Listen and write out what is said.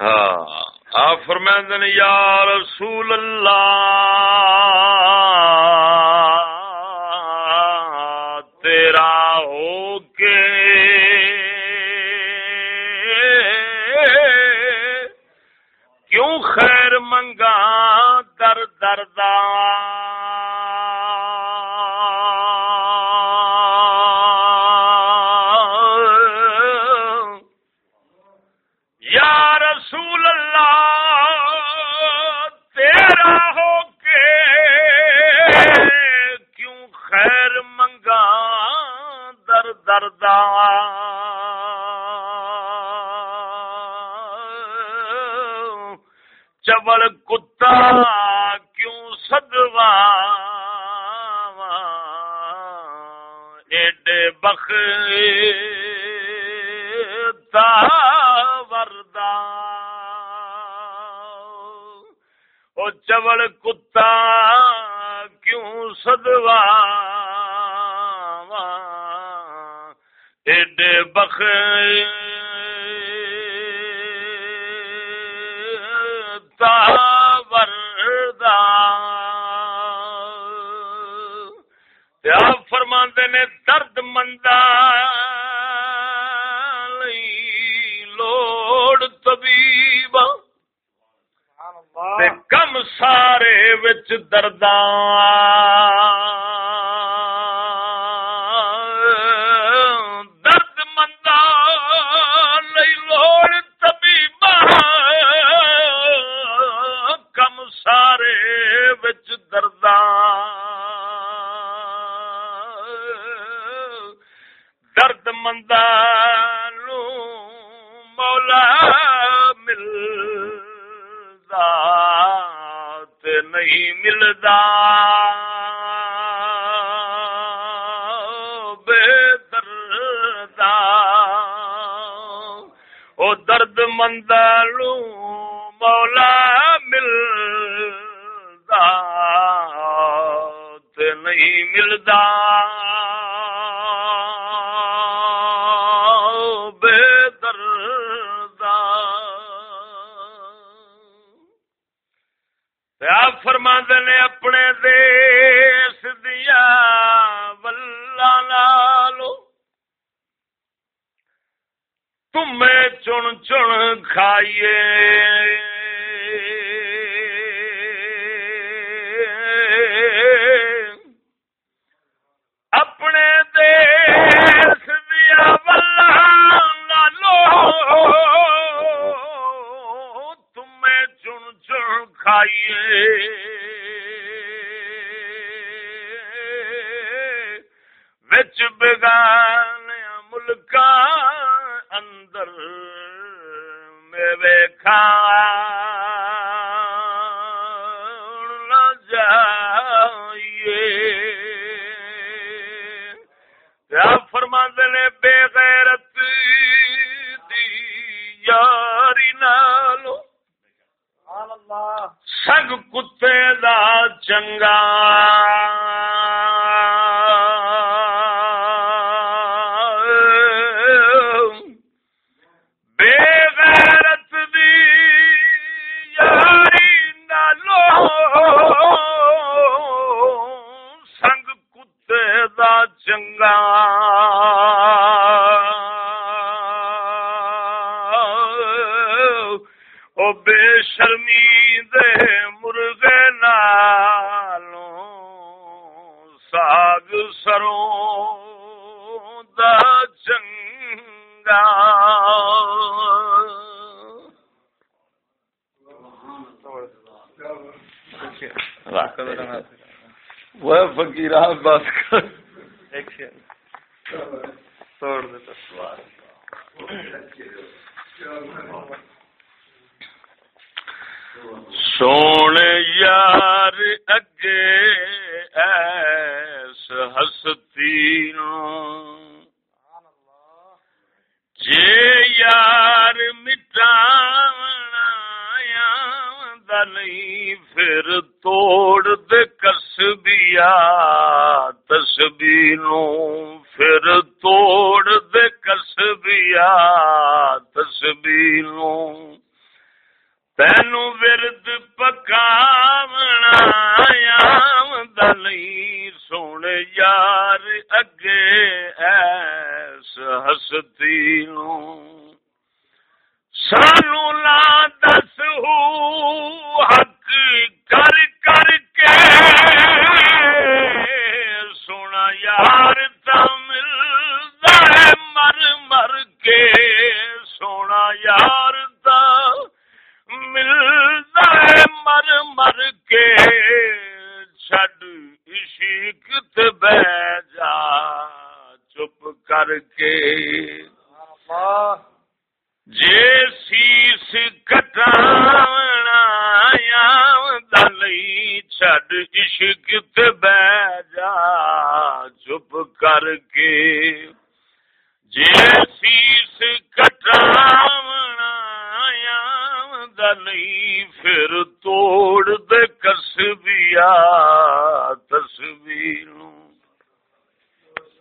ہاں۔ آپ فرمائیں یا رسول اللہ تیرا ہو کے۔ کیوں خیر منگا در دردار چبل کتا کیوں سدوا؟ ایڈے بخ وردا او چبل کتا کیوں سدوا؟ ایڈے بخ فرماندے نے درد مندا لوڑ طبیب۔ کم سارے وچ درداں۔ مولا ملدا تے نہیں ملدا بے دردا او درد مند مندالو مولا ملدا تے نہیں ملدا فرما نے اپنے دیس دیا ولہ لالو تمہیں چن چن کھائیے۔ وچ بگان ملک اندر میں ویکھا سگ کتے دا چنگا۔ بات سونے یار اگے ایس ہستی جے یار مٹانا نہیں پھر تینو ورد پکاونا آیام دلی سونے یار اگے ایس ہستی نو سانو لا دس ہو حق کر کر کے سونا یار تمل مر مر کے سونا یار ملتا ہے مر مر کے چڈ عشق بہ جا، چپ کر کے۔ جے سیس کٹاونا دلی چڈ عشق بہ جا، چپ کر کے۔ جے سیس کٹاونا نہیں پھر